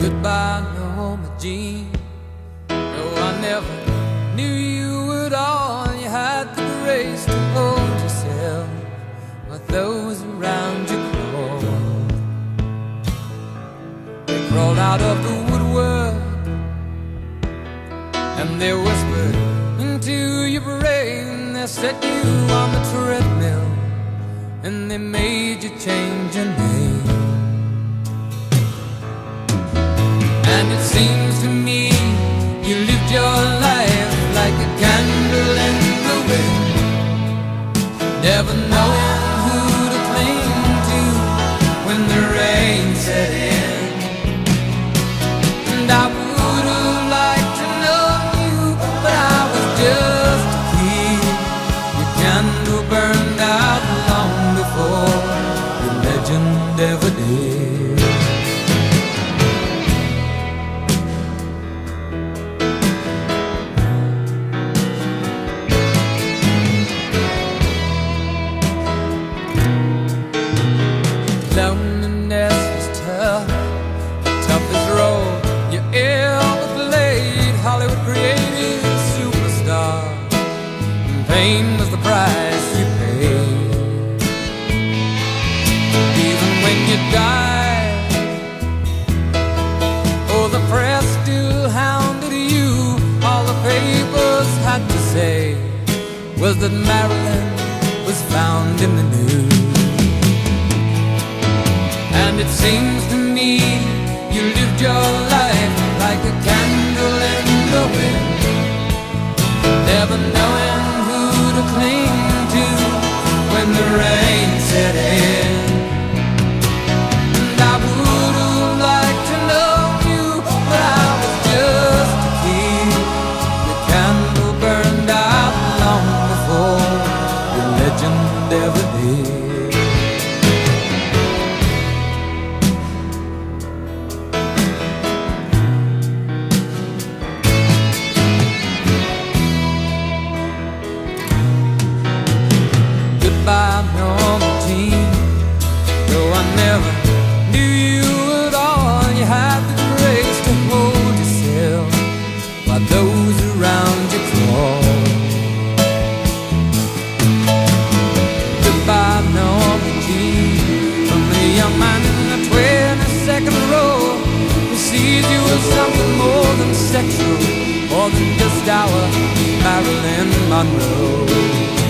Goodbye, Norma Jean. No, I never knew you at all. You had the grace to hold yourself, but those around you crawled. They crawled out of the woodwork and they whispered into your brain. They set you on the treadmill and they made you change your name. It seems to me you lived your life like a candle in the wind, never knowing who to cling to when the rain set in. And I would have liked to know you, but I was just a kid. Your candle burned out long before your legend ever did. Loneliness was tough, the toughest role you ever played. Hollywood created a superstar, and pain was the price you paid. Even when you died, oh, the press still hounded you. All the papers had to say was that Marilyn it seems to me you lived your life Goodbye, Norma Jean. Though I never knew you at all, you had the grace to hold yourself while those around you crawl. Goodbye, Norma Jean. From the young man in the 22nd row who sees you as something more than sexual, more than just our Marilyn Monroe.